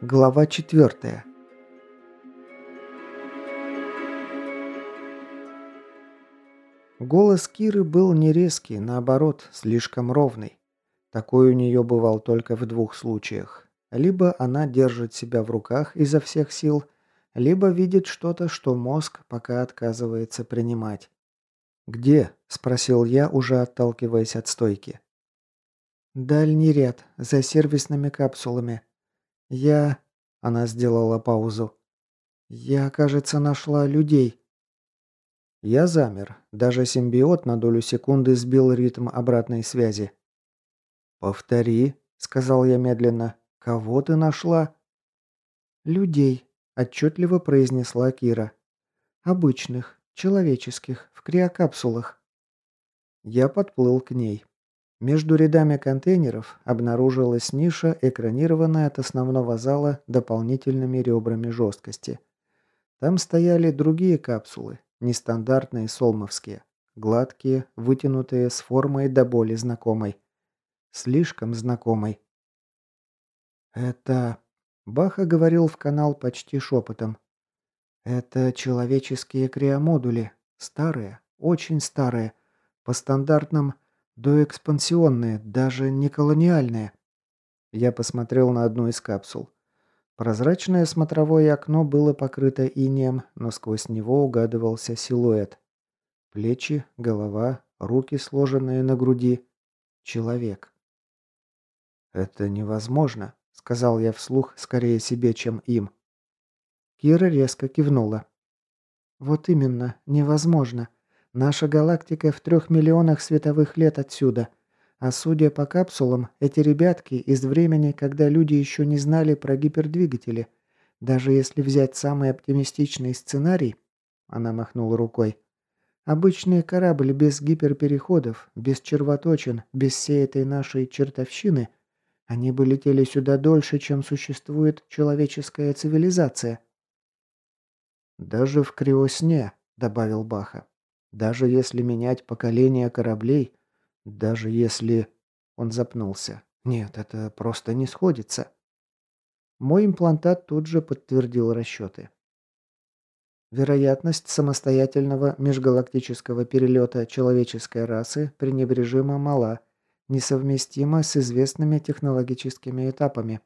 Глава четвертая. Голос Киры был не резкий, наоборот, слишком ровный. Такой у нее бывал только в двух случаях. Либо она держит себя в руках изо всех сил, либо видит что-то, что мозг пока отказывается принимать. «Где?» – спросил я, уже отталкиваясь от стойки. «Дальний ряд, за сервисными капсулами», «Я...» – она сделала паузу. «Я, кажется, нашла людей». Я замер. Даже симбиот на долю секунды сбил ритм обратной связи. «Повтори», – сказал я медленно. «Кого ты нашла?» «Людей», – отчетливо произнесла Кира. «Обычных, человеческих, криокапсулах». Я подплыл к ней. Между рядами контейнеров обнаружилась ниша, экранированная от основного зала дополнительными ребрами жесткости. Там стояли другие капсулы, нестандартные солмовские, гладкие, вытянутые с формой до боли знакомой. Слишком знакомой. «Это...» Баха говорил в канал почти шепотом. «Это человеческие криомодули. Старые, очень старые. По стандартным Доэкспансионные, даже не колониальные. Я посмотрел на одну из капсул. Прозрачное смотровое окно было покрыто инеем, но сквозь него угадывался силуэт. Плечи, голова, руки, сложенные на груди. Человек. «Это невозможно», — сказал я вслух скорее себе, чем им. Кира резко кивнула. «Вот именно, невозможно. Наша галактика в трех миллионах световых лет отсюда. А судя по капсулам, эти ребятки из времени, когда люди еще не знали про гипердвигатели. Даже если взять самый оптимистичный сценарий, она махнула рукой, обычный корабль без гиперпереходов, без червоточин, без всей этой нашей чертовщины, они бы летели сюда дольше, чем существует человеческая цивилизация. «Даже в криосне», — добавил Баха. Даже если менять поколение кораблей, даже если... Он запнулся. Нет, это просто не сходится. Мой имплантат тут же подтвердил расчеты. Вероятность самостоятельного межгалактического перелета человеческой расы пренебрежимо мала, несовместима с известными технологическими этапами.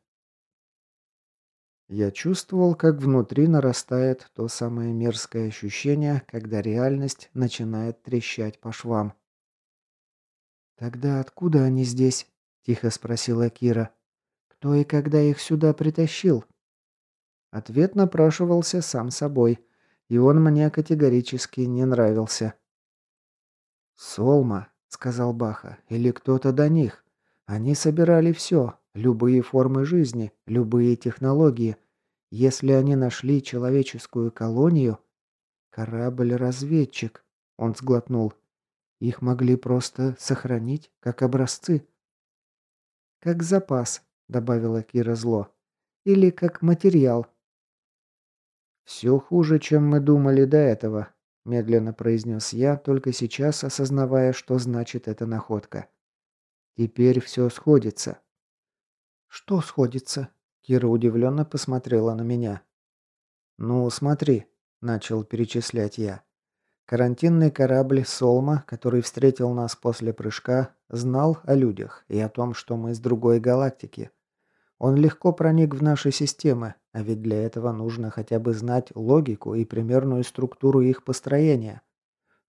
Я чувствовал, как внутри нарастает то самое мерзкое ощущение, когда реальность начинает трещать по швам. «Тогда откуда они здесь?» – тихо спросила Кира. «Кто и когда их сюда притащил?» Ответ напрашивался сам собой, и он мне категорически не нравился. «Солма», — сказал Баха, — «или кто-то до них. Они собирали все, Любые формы жизни, любые технологии. Если они нашли человеческую колонию... Корабль-разведчик, он сглотнул. Их могли просто сохранить, как образцы. Как запас, добавила Кира зло. Или как материал. «Все хуже, чем мы думали до этого», – медленно произнес я, только сейчас осознавая, что значит эта находка. «Теперь все сходится. «Что сходится?» Кира удивленно посмотрела на меня. «Ну, смотри», – начал перечислять я. Карантинный корабль «Солма», который встретил нас после прыжка, знал о людях и о том, что мы с другой галактики. Он легко проник в наши системы, а ведь для этого нужно хотя бы знать логику и примерную структуру их построения.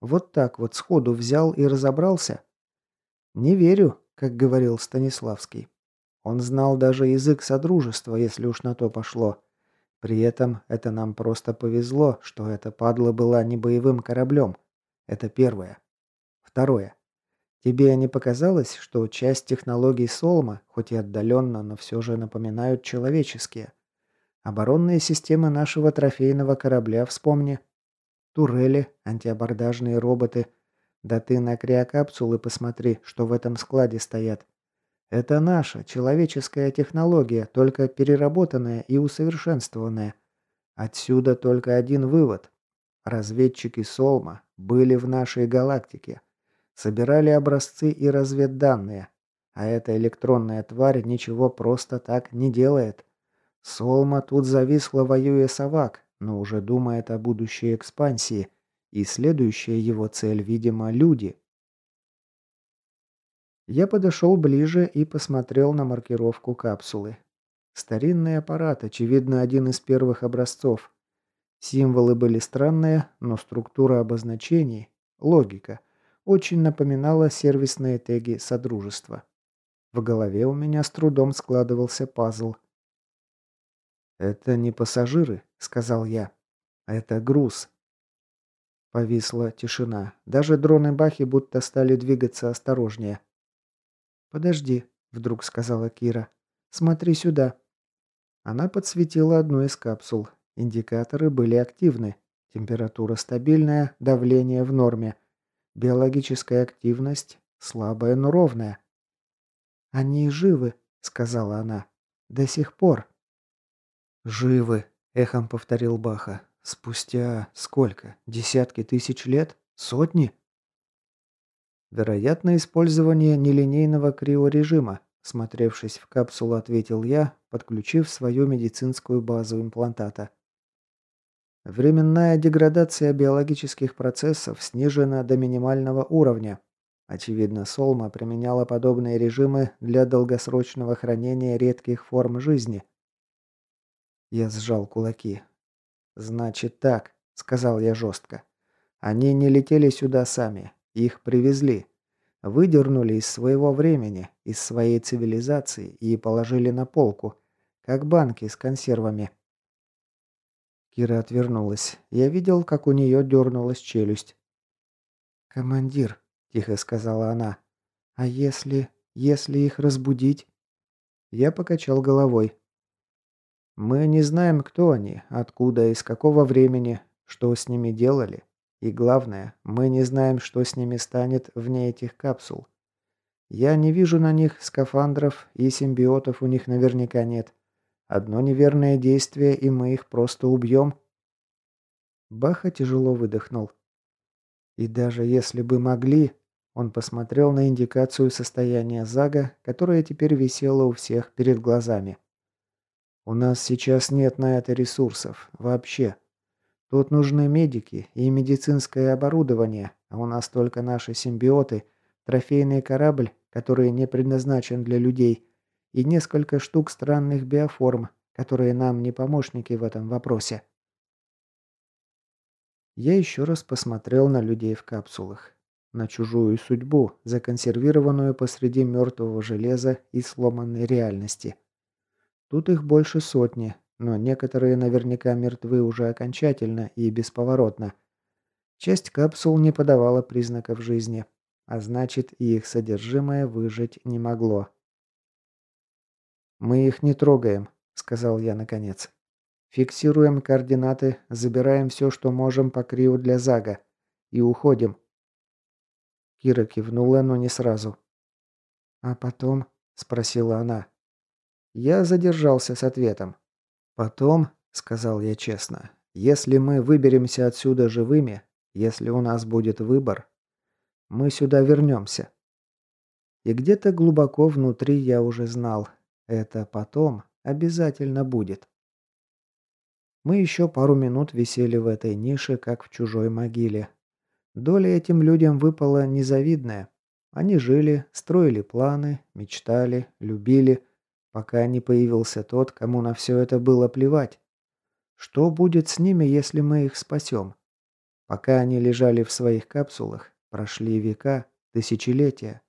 Вот так вот сходу взял и разобрался. «Не верю», как говорил Станиславский. Он знал даже язык содружества, если уж на то пошло. При этом это нам просто повезло, что эта падла была не боевым кораблем. Это первое. Второе. Тебе не показалось, что часть технологий Солма, хоть и отдаленно, но все же напоминают человеческие? Оборонные системы нашего трофейного корабля вспомни. Турели, антиабордажные роботы. Да ты на криокапсулы посмотри, что в этом складе стоят. Это наша человеческая технология, только переработанная и усовершенствованная. Отсюда только один вывод. Разведчики Солма были в нашей галактике. Собирали образцы и разведданные. А эта электронная тварь ничего просто так не делает. Солма тут зависла, воюя с Авак, но уже думает о будущей экспансии. И следующая его цель, видимо, люди. Я подошел ближе и посмотрел на маркировку капсулы. Старинный аппарат, очевидно, один из первых образцов. Символы были странные, но структура обозначений, логика, очень напоминала сервисные теги Содружества. В голове у меня с трудом складывался пазл. «Это не пассажиры», — сказал я. «Это груз». Повисла тишина. Даже дроны Бахи будто стали двигаться осторожнее. «Подожди», — вдруг сказала Кира. «Смотри сюда». Она подсветила одну из капсул. Индикаторы были активны. Температура стабильная, давление в норме. Биологическая активность слабая, но ровная. «Они живы», — сказала она. «До сих пор». «Живы», — эхом повторил Баха. «Спустя сколько? Десятки тысяч лет? Сотни?» «Вероятно, использование нелинейного криорежима», смотревшись в капсулу, ответил я, подключив свою медицинскую базу имплантата. Временная деградация биологических процессов снижена до минимального уровня. Очевидно, Солма применяла подобные режимы для долгосрочного хранения редких форм жизни. Я сжал кулаки. «Значит так», — сказал я жестко. «Они не летели сюда сами. Их привезли. Выдернули из своего времени, из своей цивилизации и положили на полку, как банки с консервами. Кира отвернулась. Я видел, как у нее дернулась челюсть. «Командир», — тихо сказала она, — «а если... если их разбудить?» Я покачал головой. «Мы не знаем, кто они, откуда, из какого времени, что с ними делали. И главное, мы не знаем, что с ними станет вне этих капсул. Я не вижу на них скафандров, и симбиотов у них наверняка нет. Одно неверное действие, и мы их просто убьем. Баха тяжело выдохнул. И даже если бы могли, он посмотрел на индикацию состояния Зага, которая теперь висела у всех перед глазами. У нас сейчас нет на это ресурсов. Вообще. Тут нужны медики и медицинское оборудование, а у нас только наши симбиоты, трофейный корабль, который не предназначен для людей, и несколько штук странных биоформ, которые нам не помощники в этом вопросе. Я еще раз посмотрел на людей в капсулах. На чужую судьбу, законсервированную посреди мертвого железа и сломанной реальности. Тут их больше сотни, но некоторые наверняка мертвы уже окончательно и бесповоротно. Часть капсул не подавала признаков жизни, а значит и их содержимое выжить не могло. «Мы их не трогаем», — сказал я наконец. «Фиксируем координаты, забираем все, что можем по Криу для Зага. И уходим». Кира кивнула, но не сразу. «А потом?» — спросила она. Я задержался с ответом. «Потом», — сказал я честно, — «если мы выберемся отсюда живыми, если у нас будет выбор, мы сюда вернемся». И где-то глубоко внутри я уже знал, это потом обязательно будет. Мы еще пару минут висели в этой нише, как в чужой могиле. Доля этим людям выпала незавидная. Они жили, строили планы, мечтали, любили, пока не появился тот, кому на все это было плевать. Что будет с ними, если мы их спасем? Пока они лежали в своих капсулах, прошли века, тысячелетия.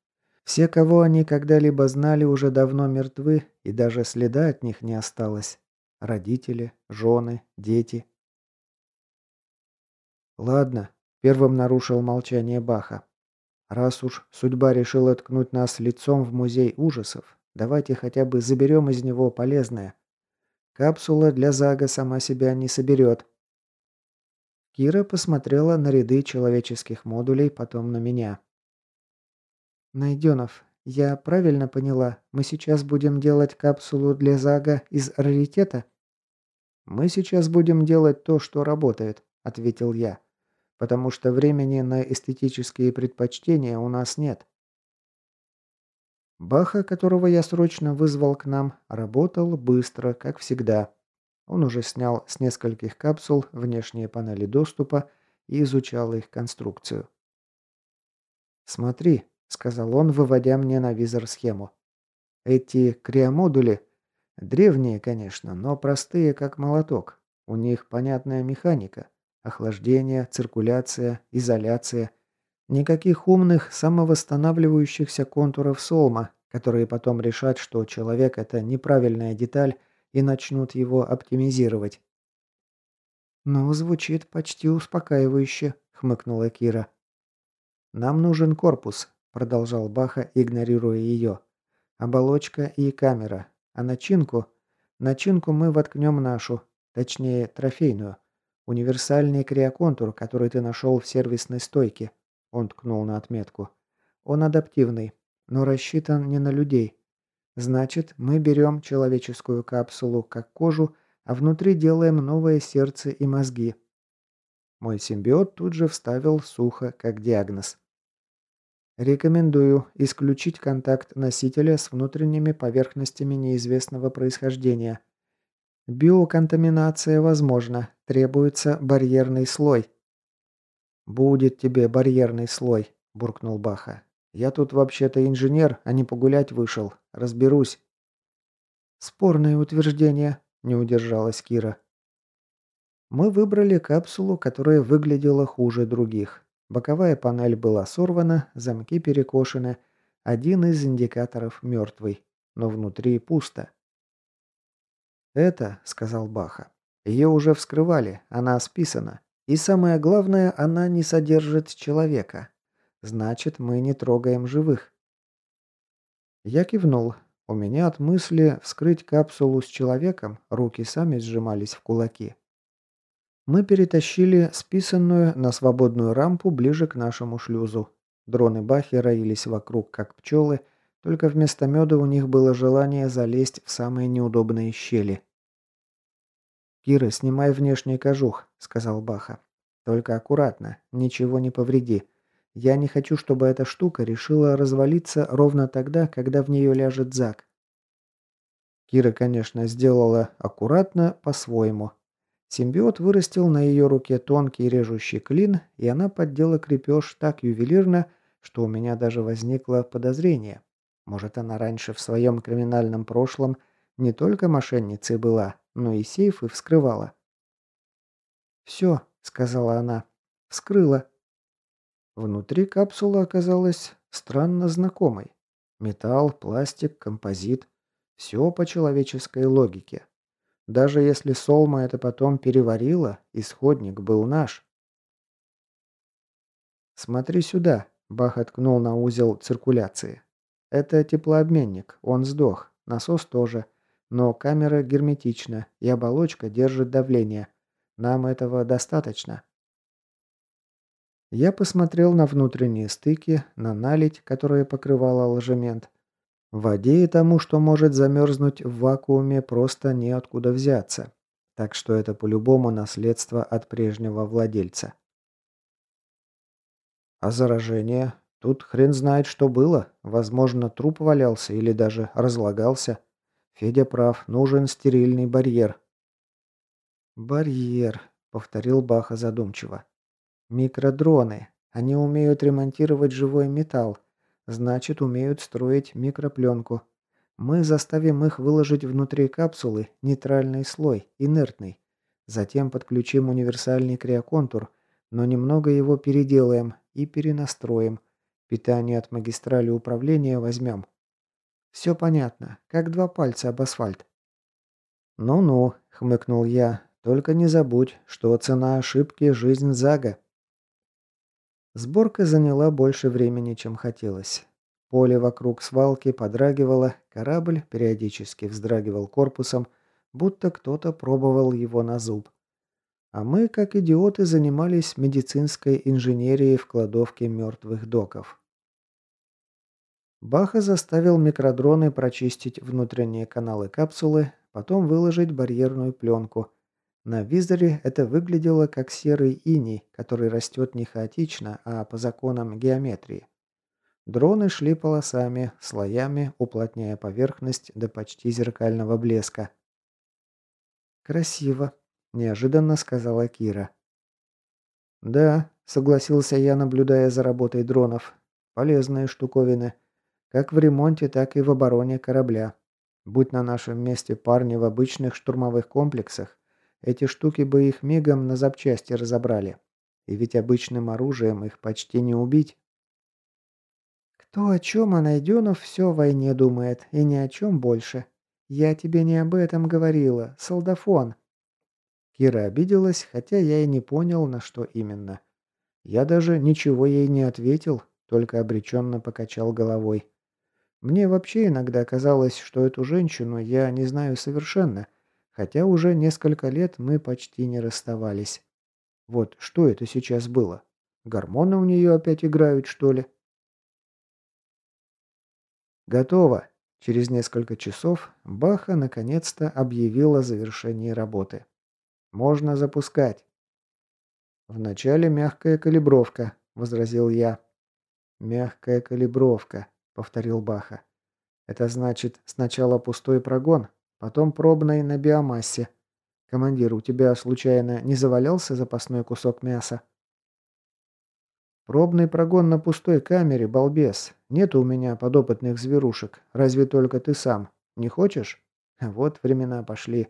Все, кого они когда-либо знали, уже давно мертвы, и даже следа от них не осталось. Родители, жены, дети. «Ладно», — первым нарушил молчание Баха. «Раз уж судьба решила ткнуть нас лицом в музей ужасов, давайте хотя бы заберем из него полезное. Капсула для Зага сама себя не соберет». Кира посмотрела на ряды человеческих модулей, потом на меня. «Найденов, я правильно поняла, мы сейчас будем делать капсулу для Зага из раритета?» «Мы сейчас будем делать то, что работает», ответил я. «Потому что времени на эстетические предпочтения у нас нет». Баха, которого я срочно вызвал к нам, работал быстро, как всегда. Он уже снял с нескольких капсул внешние панели доступа и изучал их конструкцию. «Смотри», — сказал он, выводя мне на визор схему. «Эти криомодули древние, конечно, но простые, как молоток. У них понятная механика. Охлаждение, циркуляция, изоляция. Никаких умных, самовосстанавливающихся контуров солма, которые потом решат, что человек – это неправильная деталь, и начнут его оптимизировать. «Ну, звучит почти успокаивающе», – хмыкнула Кира. «Нам нужен корпус», – продолжал Баха, игнорируя ее. «Оболочка и камера. А начинку? Начинку мы воткнем нашу, точнее, трофейную. Универсальный криоконтур, который ты нашел в сервисной стойке». Он ткнул на отметку. «Он адаптивный, но рассчитан не на людей. Значит, мы берем человеческую капсулу как кожу, а внутри делаем новое сердце и мозги». Мой симбиот тут же вставил сухо, как диагноз. Рекомендую исключить контакт носителя с внутренними поверхностями неизвестного происхождения. Биоконтаминация возможна, требуется барьерный слой. «Будет тебе барьерный слой», – буркнул Баха. «Я тут вообще-то инженер, а не погулять вышел. Разберусь». «Спорное утверждение», – не удержалась Кира. Мы выбрали капсулу, которая выглядела хуже других. Боковая панель была сорвана, замки перекошены, один из индикаторов мертвый, но внутри пусто. «Это», — сказал Баха, — «ее уже вскрывали, она списана. И самое главное, она не содержит человека. Значит, мы не трогаем живых». Я кивнул. У меня от мысли вскрыть капсулу с человеком руки сами сжимались в кулаки. Мы перетащили списанную на свободную рампу ближе к нашему шлюзу. Дроны Бахи роились вокруг, как пчелы, только вместо меда у них было желание залезть в самые неудобные щели. «Кира, снимай внешний кожух», — сказал Баха. «Только аккуратно, ничего не повреди. Я не хочу, чтобы эта штука решила развалиться ровно тогда, когда в нее ляжет Зак». Кира, конечно, сделала аккуратно, по-своему, Симбиот вырастил на ее руке тонкий режущий клин, и она поддела крепеж так ювелирно, что у меня даже возникло подозрение. Может, она раньше в своем криминальном прошлом не только мошенницей была, но и сейфы вскрывала. «Все», — сказала она, — «вскрыла». Внутри капсула оказалась странно знакомой. Металл, пластик, композит. Все по человеческой логике. Даже если Солма это потом переварила, исходник был наш. «Смотри сюда», – Бах откнул на узел циркуляции. «Это теплообменник, он сдох, насос тоже, но камера герметична, и оболочка держит давление. Нам этого достаточно». Я посмотрел на внутренние стыки, на наледь, которая покрывала ложемент, Воде и тому, что может замерзнуть в вакууме, просто неоткуда взяться. Так что это по-любому наследство от прежнего владельца. А заражение? Тут хрен знает, что было. Возможно, труп валялся или даже разлагался. Федя прав, нужен стерильный барьер. «Барьер», — повторил Баха задумчиво. «Микродроны. Они умеют ремонтировать живой металл. Значит, умеют строить микропленку. Мы заставим их выложить внутри капсулы нейтральный слой, инертный. Затем подключим универсальный криоконтур, но немного его переделаем и перенастроим. Питание от магистрали управления возьмем. Все понятно, как два пальца об асфальт. «Ну-ну», — хмыкнул я, — «только не забудь, что цена ошибки — жизнь Зага». Сборка заняла больше времени, чем хотелось. Поле вокруг свалки подрагивало, корабль периодически вздрагивал корпусом, будто кто-то пробовал его на зуб. А мы, как идиоты, занимались медицинской инженерией в кладовке мертвых доков. Баха заставил микродроны прочистить внутренние каналы капсулы, потом выложить барьерную пленку. На визоре это выглядело как серый иней, который растет не хаотично, а по законам геометрии. Дроны шли полосами, слоями, уплотняя поверхность до почти зеркального блеска. «Красиво», – неожиданно сказала Кира. «Да», – согласился я, наблюдая за работой дронов. «Полезные штуковины. Как в ремонте, так и в обороне корабля. Будь на нашем месте парни в обычных штурмовых комплексах, эти штуки бы их мигом на запчасти разобрали. И ведь обычным оружием их почти не убить». «Кто о чем, а Найденов все о войне думает, и ни о чем больше. Я тебе не об этом говорила, солдафон». Кира обиделась, хотя я и не понял, на что именно. Я даже ничего ей не ответил, только обреченно покачал головой. Мне вообще иногда казалось, что эту женщину я не знаю совершенно, хотя уже несколько лет мы почти не расставались. Вот что это сейчас было? Гормоны у нее опять играют, что ли? Готово. Через несколько часов Баха наконец-то объявила о завершении работы. Можно запускать. Вначале мягкая калибровка, возразил я. Мягкая калибровка, повторил Баха. Это значит сначала пустой прогон, потом пробный на биомассе. Командир, у тебя случайно не завалялся запасной кусок мяса? Пробный прогон на пустой камере, балбес. Нет у меня подопытных зверушек, разве только ты сам. Не хочешь? Вот времена пошли.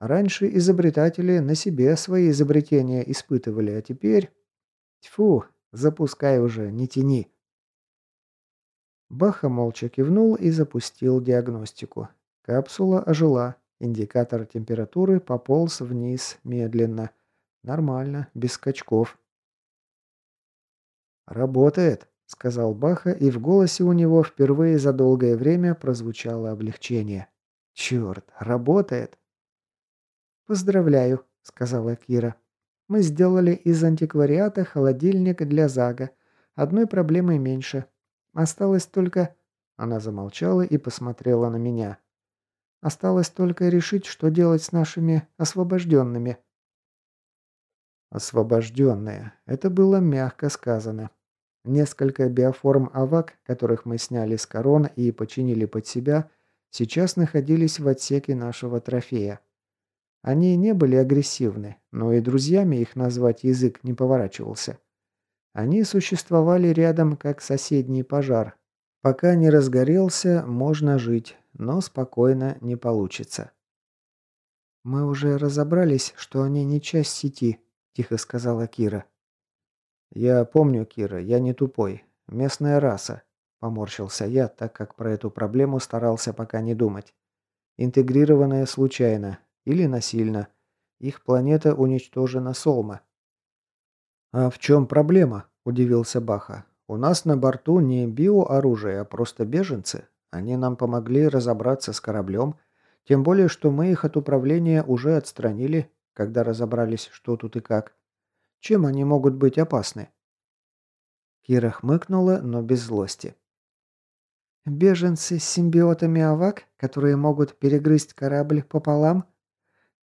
Раньше изобретатели на себе свои изобретения испытывали, а теперь... Тьфу, запускай уже, не тяни. Баха молча кивнул и запустил диагностику. Капсула ожила. Индикатор температуры пополз вниз медленно. Нормально, без скачков. «Работает», — сказал Баха, и в голосе у него впервые за долгое время прозвучало облегчение. «Черт, работает!» «Поздравляю», — сказала Кира. «Мы сделали из антиквариата холодильник для Зага. Одной проблемой меньше. Осталось только...» Она замолчала и посмотрела на меня. «Осталось только решить, что делать с нашими освобожденными». «Освобожденные». Это было мягко сказано. Несколько биоформ АВАК, которых мы сняли с корон и починили под себя, сейчас находились в отсеке нашего трофея. Они не были агрессивны, но и друзьями их назвать язык не поворачивался. Они существовали рядом, как соседний пожар. Пока не разгорелся, можно жить, но спокойно не получится. «Мы уже разобрались, что они не часть сети», – тихо сказала Кира. «Я помню, Кира, я не тупой. Местная раса», – поморщился я, так как про эту проблему старался пока не думать. «Интегрированная случайно, или насильно. Их планета уничтожена Солма. «А в чем проблема?» – удивился Баха. «У нас на борту не биооружие, а просто беженцы. Они нам помогли разобраться с кораблем, тем более, что мы их от управления уже отстранили, когда разобрались, что тут и как. Чем они могут быть опасны?» Кира хмыкнула, но без злости. «Беженцы с симбиотами АВАК, которые могут перегрызть корабль пополам?»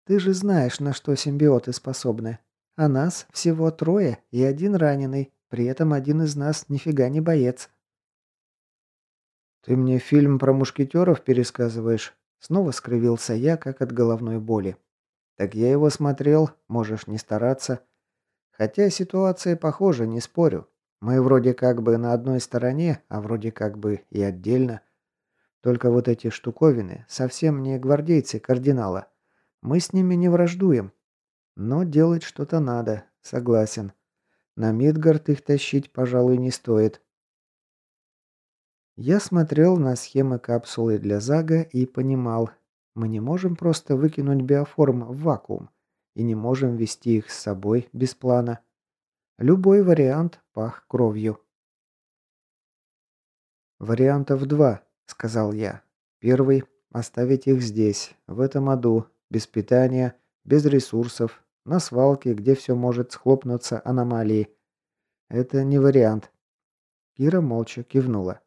Ты же знаешь, на что симбиоты способны. А нас всего трое и один раненый. При этом один из нас нифига не боец. Ты мне фильм про мушкетеров пересказываешь? Снова скривился я, как от головной боли. Так я его смотрел, можешь не стараться. Хотя ситуация похожа, не спорю. Мы вроде как бы на одной стороне, а вроде как бы и отдельно. Только вот эти штуковины совсем не гвардейцы кардинала. Мы с ними не враждуем. Но делать что-то надо, согласен. На Мидгард их тащить, пожалуй, не стоит. Я смотрел на схемы капсулы для Зага и понимал, мы не можем просто выкинуть биоформ в вакуум и не можем вести их с собой без плана. Любой вариант пах кровью. «Вариантов два», — сказал я. «Первый — оставить их здесь, в этом аду, без питания, без ресурсов, на свалке, где все может схлопнуться аномалией. Это не вариант. Кира молча кивнула.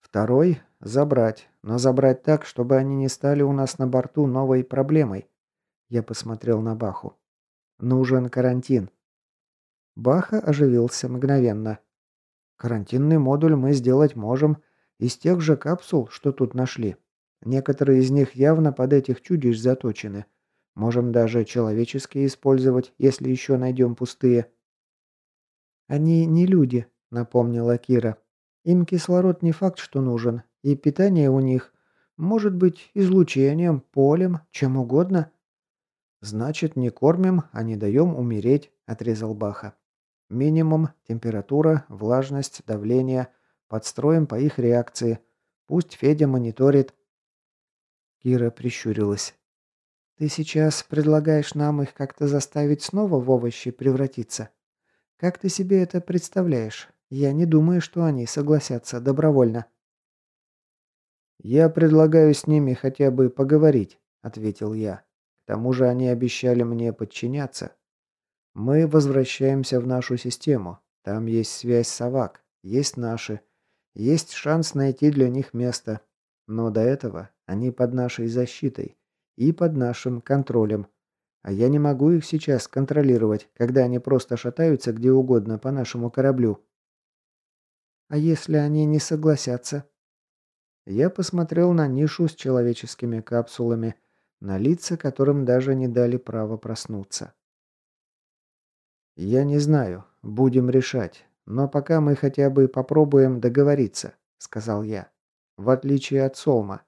Второй – забрать, но забрать так, чтобы они не стали у нас на борту новой проблемой. Я посмотрел на Баху. «Нужен карантин». Баха оживился мгновенно. «Карантинный модуль мы сделать можем. Из тех же капсул, что тут нашли. Некоторые из них явно под этих чудищ заточены. Можем даже человеческие использовать, если еще найдем пустые». «Они не люди», — напомнила Кира. «Им кислород не факт, что нужен, и питание у них может быть излучением, полем, чем угодно». «Значит, не кормим, а не даем умереть», — отрезал Баха. «Минимум, температура, влажность, давление. Подстроим по их реакции. Пусть Федя мониторит». Кира прищурилась. «Ты сейчас предлагаешь нам их как-то заставить снова в овощи превратиться? Как ты себе это представляешь? Я не думаю, что они согласятся добровольно». «Я предлагаю с ними хотя бы поговорить», — ответил я. «К тому же они обещали мне подчиняться. Мы возвращаемся в нашу систему. Там есть связь с Авак, есть наши. Есть шанс найти для них место. Но до этого они под нашей защитой и под нашим контролем. А я не могу их сейчас контролировать, когда они просто шатаются где угодно по нашему кораблю. А если они не согласятся? Я посмотрел на нишу с человеческими капсулами, на лица, которым даже не дали права проснуться. «Я не знаю. Будем решать. Но пока мы хотя бы попробуем договориться», — сказал я. «В отличие от Солма.